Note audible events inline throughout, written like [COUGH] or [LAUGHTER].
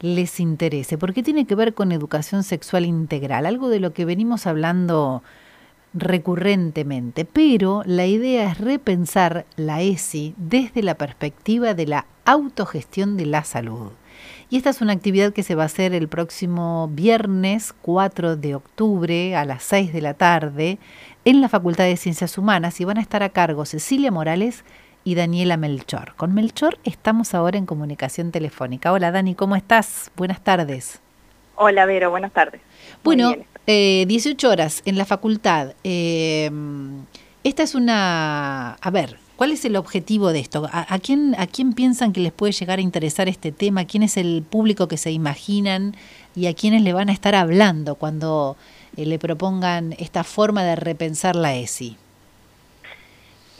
les interese, porque tiene que ver con educación sexual integral, algo de lo que venimos hablando recurrentemente, pero la idea es repensar la ESI desde la perspectiva de la autogestión de la salud. Y esta es una actividad que se va a hacer el próximo viernes 4 de octubre a las 6 de la tarde en la Facultad de Ciencias Humanas y van a estar a cargo Cecilia Morales y Daniela Melchor. Con Melchor estamos ahora en comunicación telefónica. Hola Dani, ¿cómo estás? Buenas tardes. Hola Vero, buenas tardes. Bueno, eh, 18 horas en la facultad. Eh, esta es una... A ver, ¿cuál es el objetivo de esto? ¿A, quién, ¿A quién piensan que les puede llegar a interesar este tema? ¿Quién es el público que se imaginan y a quiénes le van a estar hablando cuando eh, le propongan esta forma de repensar la ESI?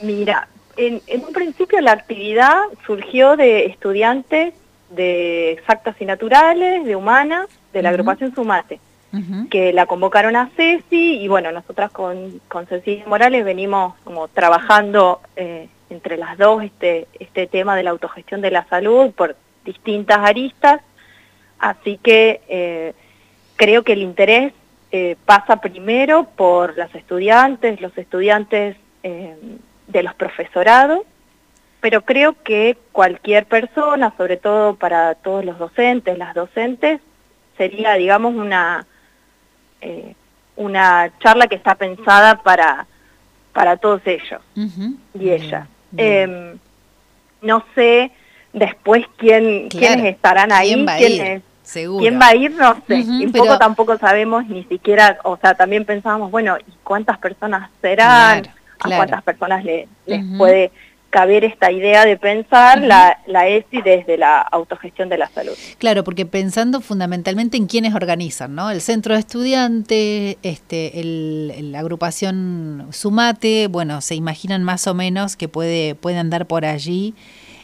Mira, en, un principio la actividad surgió de estudiantes de exactas y naturales, de humanas, de la agrupación Sumate, que la convocaron a Ceci y bueno, nosotras con, con Cecilia Morales venimos como trabajando eh, entre las dos este, este tema de la autogestión de la salud por distintas aristas, así que eh, creo que el interés eh, pasa primero por las estudiantes, los estudiantes de los profesorados, pero creo que cualquier persona, sobre todo para todos los docentes, las docentes, sería, digamos, una, eh, una charla que está pensada para, para todos ellos y ella. Em, no sé después quién, quiénes estarán ahí, ¿Quién va, quiénes, ¿Quién va a ir? No sé. un poco tampoco sabemos ni siquiera, o sea, también pensábamos, bueno, ¿y cuántas personas serán? A cuántas personas les puede caber esta idea de pensar la, la ESI desde la autogestión de la salud. Claro, porque pensando fundamentalmente en quienes organizan, ¿no? El centro de estudiantes, este, el, la agrupación Sumate, bueno, se imaginan más o menos que puede, puede andar por allí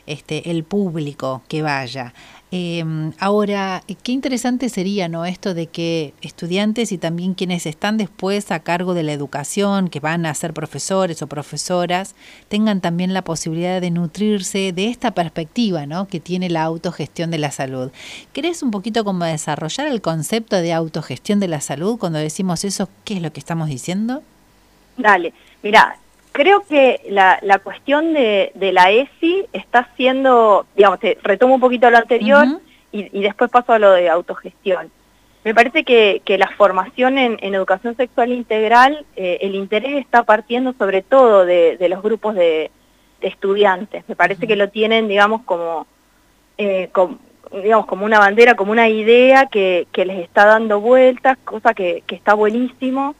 este, el público que vaya. Em, ahora, qué interesante sería ¿no? esto de que estudiantes y también quienes están después a cargo de la educación, que van a ser profesores o profesoras, tengan también la posibilidad de nutrirse de esta perspectiva ¿no? que tiene la autogestión de la salud. ¿Querés un poquito como desarrollar el concepto de autogestión de la salud? Cuando decimos eso, ¿qué es lo que estamos diciendo? Dale, mira, creo que la, la cuestión de, de, la ESI está siendo, digamos, te retomo un poquito lo anterior y, y, después paso a lo de autogestión. Me parece que, que la formación en, en, educación sexual integral, eh, el interés está partiendo sobre todo de, de los grupos de, de, estudiantes. Me parece que lo tienen, digamos, como, eh, como, digamos, como una bandera, como una idea que, que les está dando vueltas, cosa que, que está buenísimo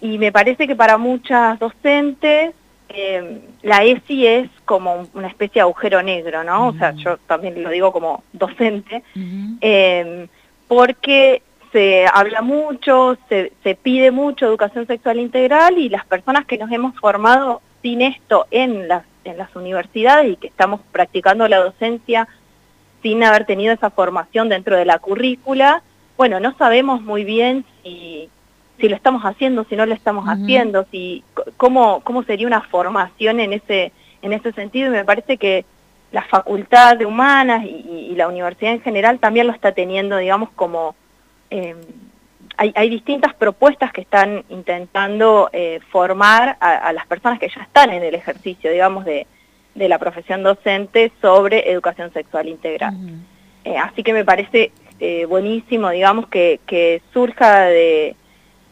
y me parece que para muchas docentes eh, la ESI es como una especie de agujero negro, ¿no? O sea, yo también lo digo como docente, eh, porque se habla mucho, se, se pide mucho educación sexual integral y las personas que nos hemos formado sin esto en las, en las universidades y que estamos practicando la docencia sin haber tenido esa formación dentro de la currícula, bueno, no sabemos muy bien si si lo estamos haciendo, si no lo estamos haciendo, si cómo, cómo sería una formación en ese, en ese sentido, y me parece que la Facultad de Humanas y, la universidad en general también lo está teniendo, digamos, como... Eh, hay, hay, distintas propuestas que están intentando eh, formar a, las personas que ya están en el ejercicio, digamos, de, de la profesión docente sobre educación sexual integral. Eh, así que me parece buenísimo, digamos, que, que surja de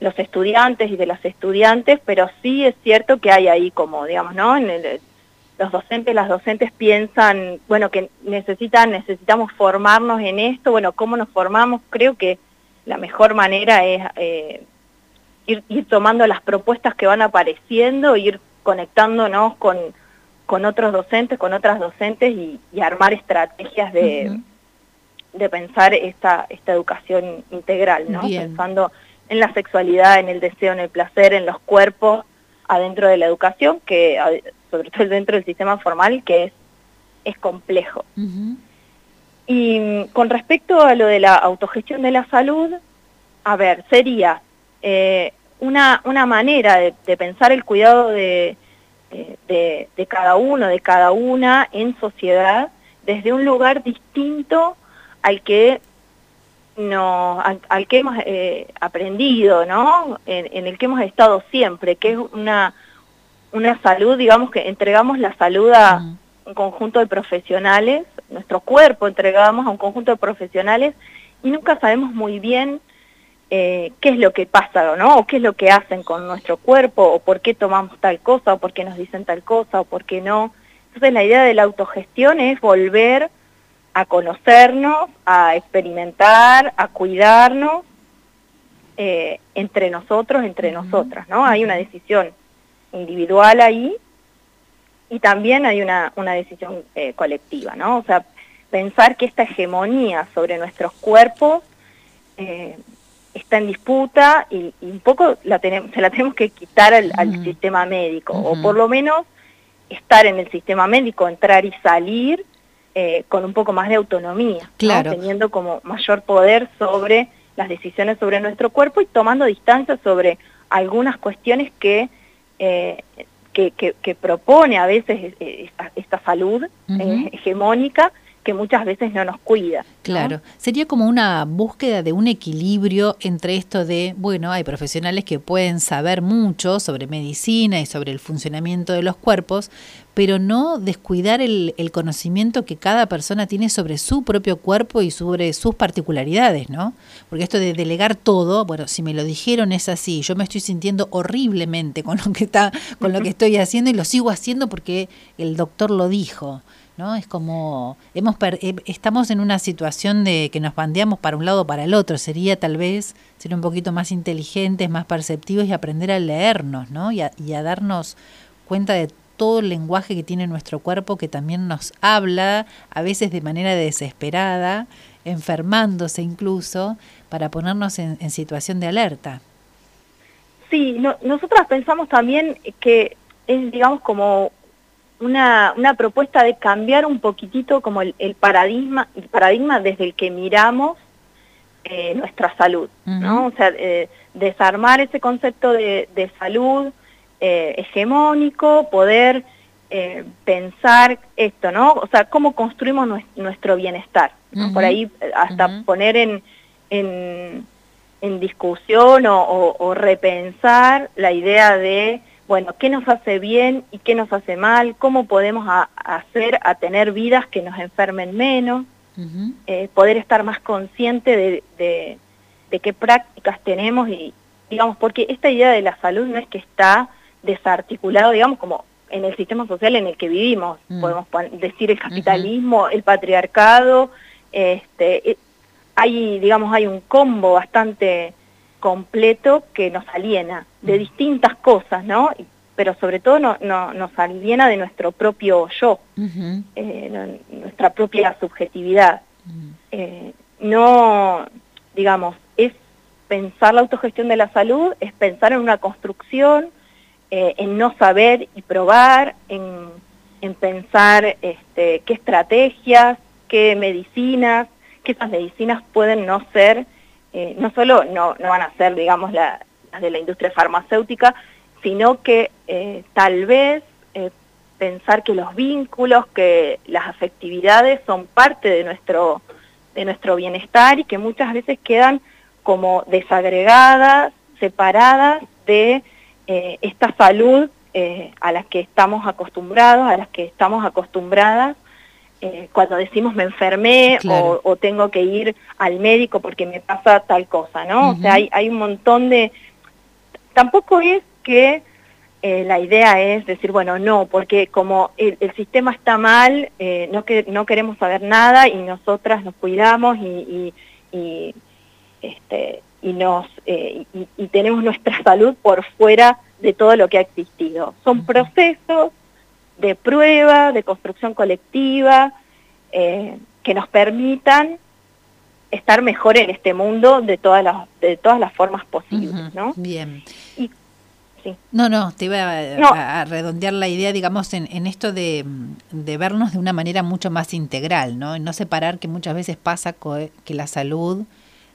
los estudiantes y de las estudiantes, pero sí es cierto que hay ahí como, digamos, ¿no? En los docentes, las docentes piensan, bueno, que necesitan, necesitamos formarnos en esto, bueno, ¿cómo nos formamos? Creo que la mejor manera es eh, ir, tomando las propuestas que van apareciendo, ir conectándonos con, con otros docentes, con otras docentes y, armar estrategias de, de pensar esta, esta educación integral, ¿no? Pensando en la sexualidad, en el deseo, en el placer, en los cuerpos, adentro de la educación, que sobre todo dentro del sistema formal, que es, es complejo. Y mm, con respecto a lo de la autogestión de la salud, a ver, sería eh, una, una manera de, pensar el cuidado de, de, de, cada uno, de cada una en sociedad, desde un lugar distinto al que no, al, que hemos eh, aprendido, ¿no? En, el que hemos estado siempre, que es una, una salud, digamos que entregamos la salud a un conjunto de profesionales, nuestro cuerpo entregamos a un conjunto de profesionales y nunca sabemos muy bien eh, qué es lo que pasa, ¿no? O qué es lo que hacen con nuestro cuerpo, o por qué tomamos tal cosa, o por qué nos dicen tal cosa, o por qué no. Entonces la idea de la autogestión es volver a conocernos, a experimentar, a cuidarnos eh, entre nosotros, entre nosotras, ¿no? Hay una decisión individual ahí y también hay una, una decisión eh, colectiva, ¿no? O sea, pensar que esta hegemonía sobre nuestros cuerpos eh, está en disputa y, un poco la tenemos, se la tenemos que quitar al, sistema médico, o por lo menos estar en el sistema médico, entrar y salir eh, con un poco más de autonomía, teniendo como mayor poder sobre las decisiones sobre nuestro cuerpo y tomando distancia sobre algunas cuestiones que, eh, que, propone a veces eh, esta, salud hegemónica que muchas veces no nos cuida. Claro, sería como una búsqueda de un equilibrio entre esto de, bueno, hay profesionales que pueden saber mucho sobre medicina y sobre el funcionamiento de los cuerpos, pero no descuidar el, el conocimiento que cada persona tiene sobre su propio cuerpo y sobre sus particularidades, ¿no? Porque esto de delegar todo, bueno, si me lo dijeron es así, yo me estoy sintiendo horriblemente con lo que está, con lo que estoy haciendo y lo sigo haciendo porque el doctor lo dijo. ¿no? Es como hemos eh, estamos en una situación de que nos bandeamos para un lado o para el otro. Sería tal vez ser un poquito más inteligentes, más perceptivos y aprender a leernos, ¿no? Y a, darnos cuenta de todo el lenguaje que tiene nuestro cuerpo que también nos habla, a veces de manera desesperada, enfermándose incluso, para ponernos en, situación de alerta. Sí, no, nosotras pensamos también que es, digamos, como una, una propuesta de cambiar un poquitito como el, paradigma, el paradigma desde el que miramos eh, nuestra salud, ¿no? O sea, eh, desarmar ese concepto de, salud eh, hegemónico, poder pensar esto, ¿no? O sea, cómo construimos nuestro bienestar, Por ahí hasta poner en, en, en discusión o repensar la idea de bueno, qué nos hace bien y qué nos hace mal, cómo podemos hacer a tener vidas que nos enfermen menos, eh, poder estar más consciente de, qué prácticas tenemos y, digamos, porque esta idea de la salud no es que está desarticulado, digamos, como en el sistema social en el que vivimos, mm. podemos decir el capitalismo, el patriarcado, este, eh, hay, digamos, hay un combo bastante completo que nos aliena de distintas cosas, ¿no? Pero sobre todo no, nos aliena de nuestro propio yo, eh, nuestra propia subjetividad. Eh, no, digamos, es pensar la autogestión de la salud, es pensar en una construcción, eh, en no saber y probar, en, en pensar este, qué estrategias, qué medicinas, que esas medicinas pueden no ser eh, no solo no, van a ser, digamos, las de la industria farmacéutica, sino que eh, tal vez pensar que los vínculos, que las afectividades son parte de nuestro, de nuestro bienestar y que muchas veces quedan como desagregadas, separadas de esta salud a la que estamos acostumbrados, a las que estamos acostumbradas eh, cuando decimos me enfermé o, tengo que ir al médico porque me pasa tal cosa, ¿no? O sea, hay, hay, un montón de... Tampoco es que eh, la idea es decir, bueno, no, porque como el, sistema está mal, eh, no, que, no queremos saber nada y nosotras nos cuidamos y, y, este, y, nos, y, tenemos nuestra salud por fuera de todo lo que ha existido. Son procesos de prueba, de construcción colectiva, eh, que nos permitan estar mejor en este mundo de todas las, de todas las formas posibles, ¿no? Bien. No, no, te iba a, redondear la idea, digamos, en, en esto de, de, vernos de una manera mucho más integral, ¿no? No separar que muchas veces pasa que la salud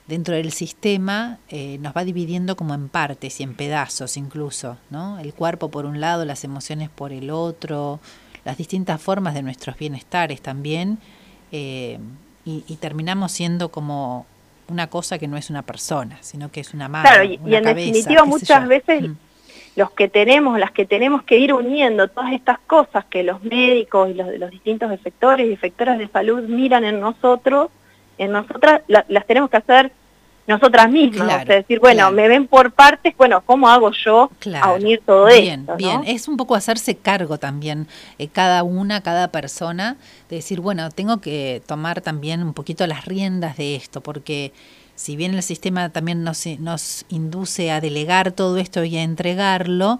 dentro del sistema eh, nos va dividiendo como en partes y en pedazos incluso, ¿no? El cuerpo por un lado, las emociones por el otro, las distintas formas de nuestros bienestares también, eh, y, terminamos siendo como una cosa que no es una persona, sino que es una mano. Claro, y, en definitiva muchas veces mm. los que tenemos, las que tenemos que ir uniendo todas estas cosas que los médicos y los, los distintos efectores y efectoras de salud miran en nosotros, en nosotras, las tenemos que hacer nosotras mismas, es decir, bueno, me ven por partes, bueno, ¿cómo hago yo a unir todo bien, esto? Bien, es un poco hacerse cargo también, eh, cada una, cada persona, de decir, bueno, tengo que tomar también un poquito las riendas de esto, porque si bien el sistema también nos, nos induce a delegar todo esto y a entregarlo,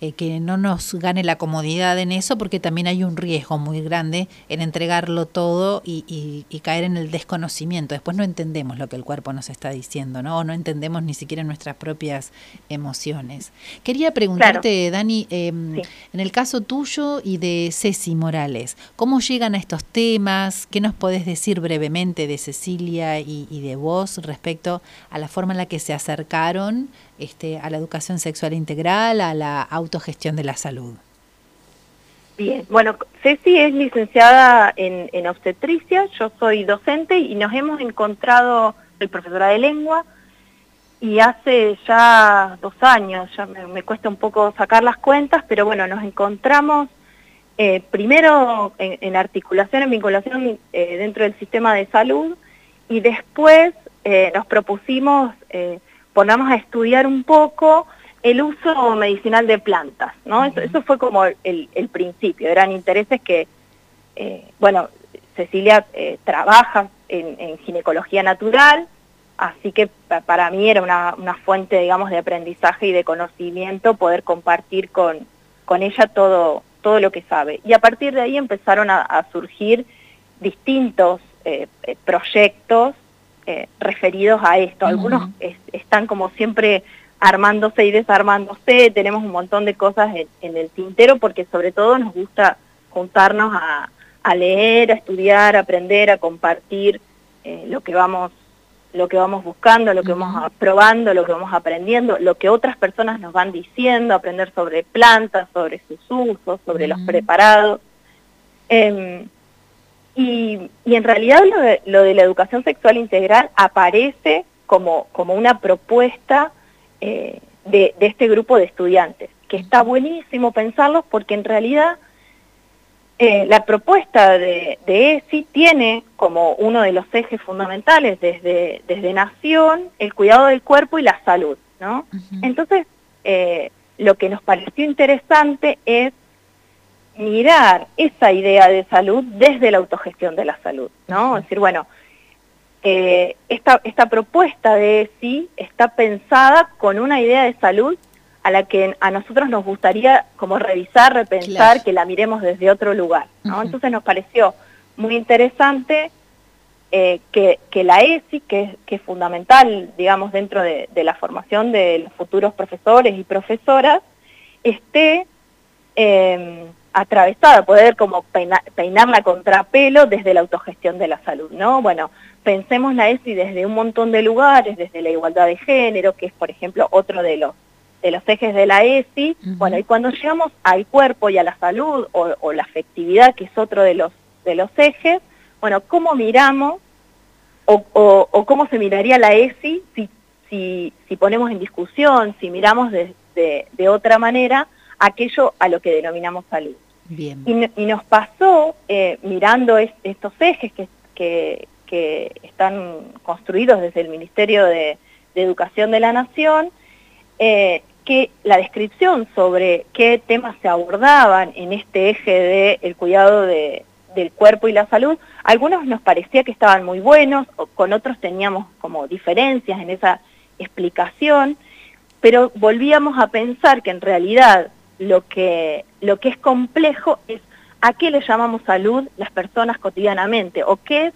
eh, que no nos gane la comodidad en eso, porque también hay un riesgo muy grande en entregarlo todo y, caer en el desconocimiento. Después no entendemos lo que el cuerpo nos está diciendo, ¿no? O no entendemos ni siquiera nuestras propias emociones. Quería preguntarte, Dani, em, en el caso tuyo y de Ceci Morales, ¿cómo llegan a estos temas? ¿Qué nos podés decir brevemente de Cecilia y, y de vos respecto a la forma en la que se acercaron este, a la educación sexual integral, a la autogestión de la salud? Bien, bueno, Ceci es licenciada en, obstetricia, yo soy docente y nos hemos encontrado, soy profesora de lengua, y hace ya dos años, ya me, cuesta un poco sacar las cuentas, pero bueno, nos encontramos eh, primero en, articulación, en vinculación eh, dentro del sistema de salud, y después eh, nos propusimos ponamos a estudiar un poco el uso medicinal de plantas, ¿no? Eso, fue como el, principio, eran intereses que, eh, bueno, Cecilia eh, trabaja en, ginecología natural, así que para mí era una, fuente, digamos, de aprendizaje y de conocimiento poder compartir con, con ella todo, todo lo que sabe. Y a partir de ahí empezaron a, surgir distintos eh, proyectos eh, referidos a esto. Algunos están como siempre armándose y desarmándose, tenemos un montón de cosas en, el tintero porque sobre todo nos gusta juntarnos a, leer, a estudiar, a aprender, a compartir eh, lo que vamos lo que vamos buscando, lo que vamos probando, lo que vamos aprendiendo, lo que otras personas nos van diciendo, aprender sobre plantas, sobre sus usos, sobre los preparados. Em, y, en realidad lo de, la educación sexual integral aparece como, como una propuesta eh, de, este grupo de estudiantes, que está buenísimo pensarlos porque en realidad eh, la propuesta de, de, ESI tiene como uno de los ejes fundamentales desde, desde Nación el cuidado del cuerpo y la salud, ¿no? Entonces, eh, lo que nos pareció interesante es mirar esa idea de salud desde la autogestión de la salud, ¿no? Es decir, bueno, eh, esta, esta propuesta de sí está pensada con una idea de salud a la que a nosotros nos gustaría como revisar, repensar, que la miremos desde otro lugar, ¿no? Entonces nos pareció muy interesante eh, que, la ESI, que, es fundamental, digamos, dentro de, de, la formación de los futuros profesores y profesoras, esté eh, atravesada, poder como peinar, peinarla contrapelo desde la autogestión de la salud, ¿no? Bueno, pensemos la ESI desde un montón de lugares, desde la igualdad de género, que es por ejemplo otro de los, de los ejes de la ESI, bueno, y cuando llegamos al cuerpo y a la salud o, la afectividad, que es otro de los, de los ejes, bueno, ¿cómo miramos o, o, cómo se miraría la ESI si, si, si ponemos en discusión, si miramos de, de otra manera aquello a lo que denominamos salud? Y, nos pasó, eh, mirando estos ejes que, están construidos desde el Ministerio de, Educación de la Nación, eh, que la descripción sobre qué temas se abordaban en este eje del el cuidado del cuerpo y la salud, algunos nos parecía que estaban muy buenos, con otros teníamos como diferencias en esa explicación, pero volvíamos a pensar que en realidad lo que, lo que es complejo es a qué le llamamos salud las personas cotidianamente o qué es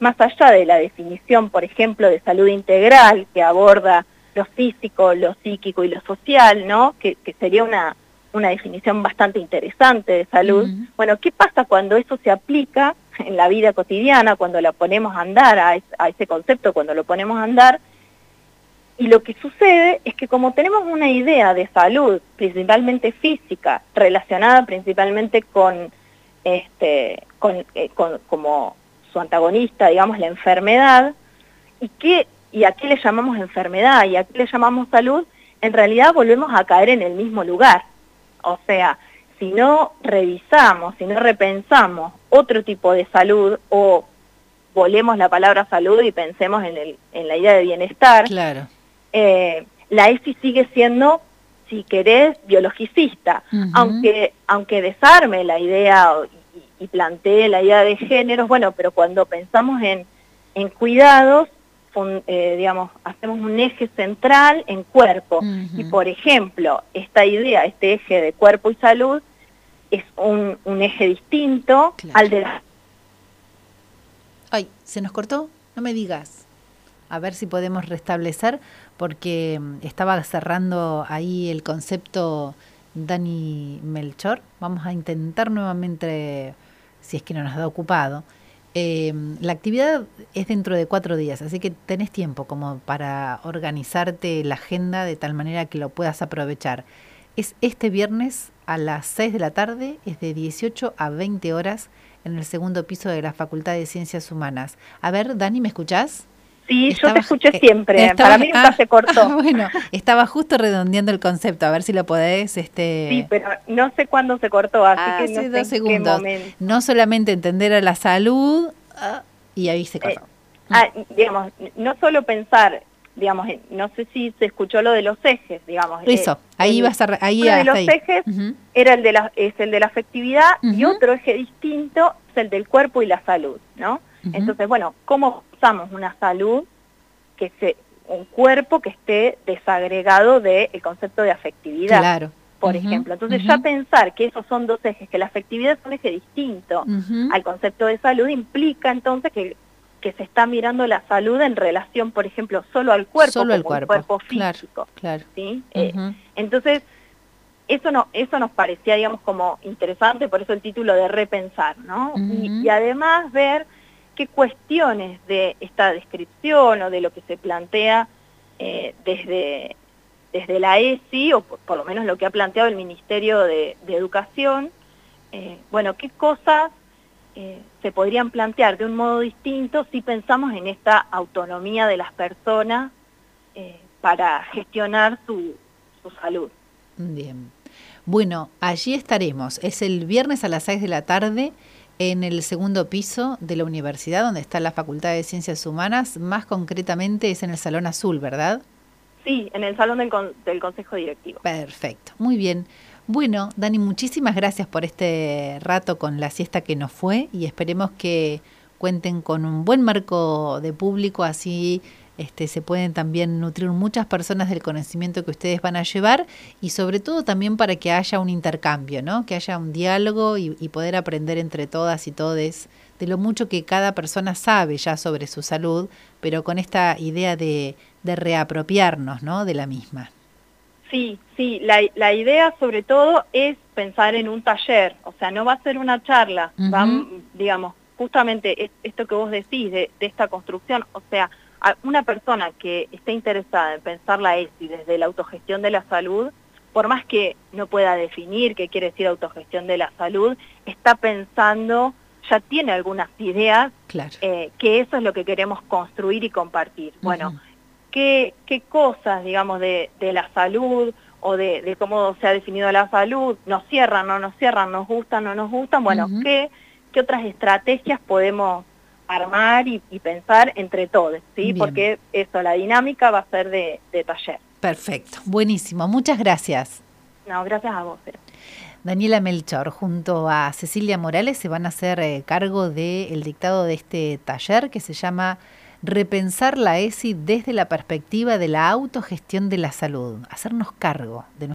más allá de la definición, por ejemplo, de salud integral que aborda lo físico, lo psíquico y lo social, ¿no? Que, sería una, una definición bastante interesante de salud. Bueno, ¿qué pasa cuando eso se aplica en la vida cotidiana, cuando la ponemos a andar, a, a ese concepto, cuando lo ponemos a andar? Y lo que sucede es que como tenemos una idea de salud, principalmente física, relacionada principalmente con, este, con, eh, como su antagonista, digamos, la enfermedad, y que y a qué le llamamos enfermedad y a qué le llamamos salud, en realidad volvemos a caer en el mismo lugar. O sea, si no revisamos, si no repensamos otro tipo de salud o volemos la palabra salud y pensemos en, el, en la idea de bienestar, claro. Eh, la ESI sigue siendo, si querés, biologicista, aunque, aunque desarme la idea y, y plantee la idea de géneros, bueno, pero cuando pensamos en, en cuidados, eh, digamos, hacemos un eje central en cuerpo. Y por ejemplo, esta idea, este eje de cuerpo y salud, es un, eje distinto al de la... Ay, ¿se nos cortó? No me digas. A ver si podemos restablecer, porque mm, estaba cerrando ahí el concepto Dani Melchor. Vamos a intentar nuevamente, si es que no nos da ocupado. Em, la actividad es dentro de cuatro días, así que tenés tiempo como para organizarte la agenda de tal manera que lo puedas aprovechar. Es este viernes a las 6 de la tarde, es de 18 a 20 horas en el segundo piso de la Facultad de Ciencias Humanas. A ver, Dani, ¿me escuchás? Sí, yo te escuché eh, siempre. Para mí nunca se cortó. [LAUGHS] bueno, estaba justo redondeando el concepto, a ver si lo podés. Este... Sí, pero no sé cuándo se cortó, así que no sé dos segundos. No solamente entender a la salud, ah, y ahí se cortó. Eh, ah, digamos, no solo pensar, digamos, no sé si se escuchó lo de los ejes, digamos. Eso, eh, ahí vas a... Ahí uno de los ejes era el de la, es el de la afectividad y otro eje distinto es el del cuerpo y la salud, ¿no? Entonces, bueno, ¿cómo usamos una salud, que se, un cuerpo que esté desagregado del concepto de afectividad? Claro. Por ejemplo, entonces ya pensar que esos son dos ejes, que la afectividad es un eje distinto al concepto de salud, implica entonces que, que se está mirando la salud en relación, por ejemplo, solo al cuerpo, solo al cuerpo. cuerpo físico. Claro, ¿sí? Eh, entonces, eso, no, eso nos parecía, digamos, como interesante, por eso el título de repensar, ¿no? y, además ver qué cuestiones de esta descripción o de lo que se plantea eh, desde, desde la ESI, o por, lo menos lo que ha planteado el Ministerio de, Educación, eh, bueno, qué cosas eh, se podrían plantear de un modo distinto si pensamos en esta autonomía de las personas para gestionar su, su salud. Bien. Bueno, allí estaremos. Es el viernes a las 6 de la tarde en el segundo piso de la universidad, donde está la Facultad de Ciencias Humanas, más concretamente es en el Salón Azul, ¿verdad? Sí, en el Salón del, Consejo Directivo. Perfecto, muy bien. Bueno, Dani, muchísimas gracias por este rato con la siesta que nos fue y esperemos que cuenten con un buen marco de público, así este, se pueden también nutrir muchas personas del conocimiento que ustedes van a llevar y sobre todo también para que haya un intercambio, ¿no? que haya un diálogo y, poder aprender entre todas y todes de lo mucho que cada persona sabe ya sobre su salud, pero con esta idea de, reapropiarnos ¿no? de la misma. Sí, sí, la, la, idea sobre todo es pensar en un taller, o sea, no va a ser una charla, digamos, justamente esto que vos decís de, de esta construcción, o sea, una persona que esté interesada en pensar la ESI desde la autogestión de la salud, por más que no pueda definir qué quiere decir autogestión de la salud, está pensando, ya tiene algunas ideas, eh, que eso es lo que queremos construir y compartir. Bueno, ¿qué, ¿qué, cosas, digamos, de, la salud o de, cómo se ha definido la salud nos cierran, no nos cierran, nos gustan, no nos gustan? Bueno, ¿qué, ¿qué otras estrategias podemos armar y, pensar entre todos, ¿sí? Porque eso, la dinámica va a ser de, taller. Perfecto, buenísimo, muchas gracias. No, gracias a vos. Daniela Melchor junto a Cecilia Morales se van a hacer eh, cargo del dictado de este taller que se llama Repensar la ESI desde la perspectiva de la autogestión de la salud, hacernos cargo de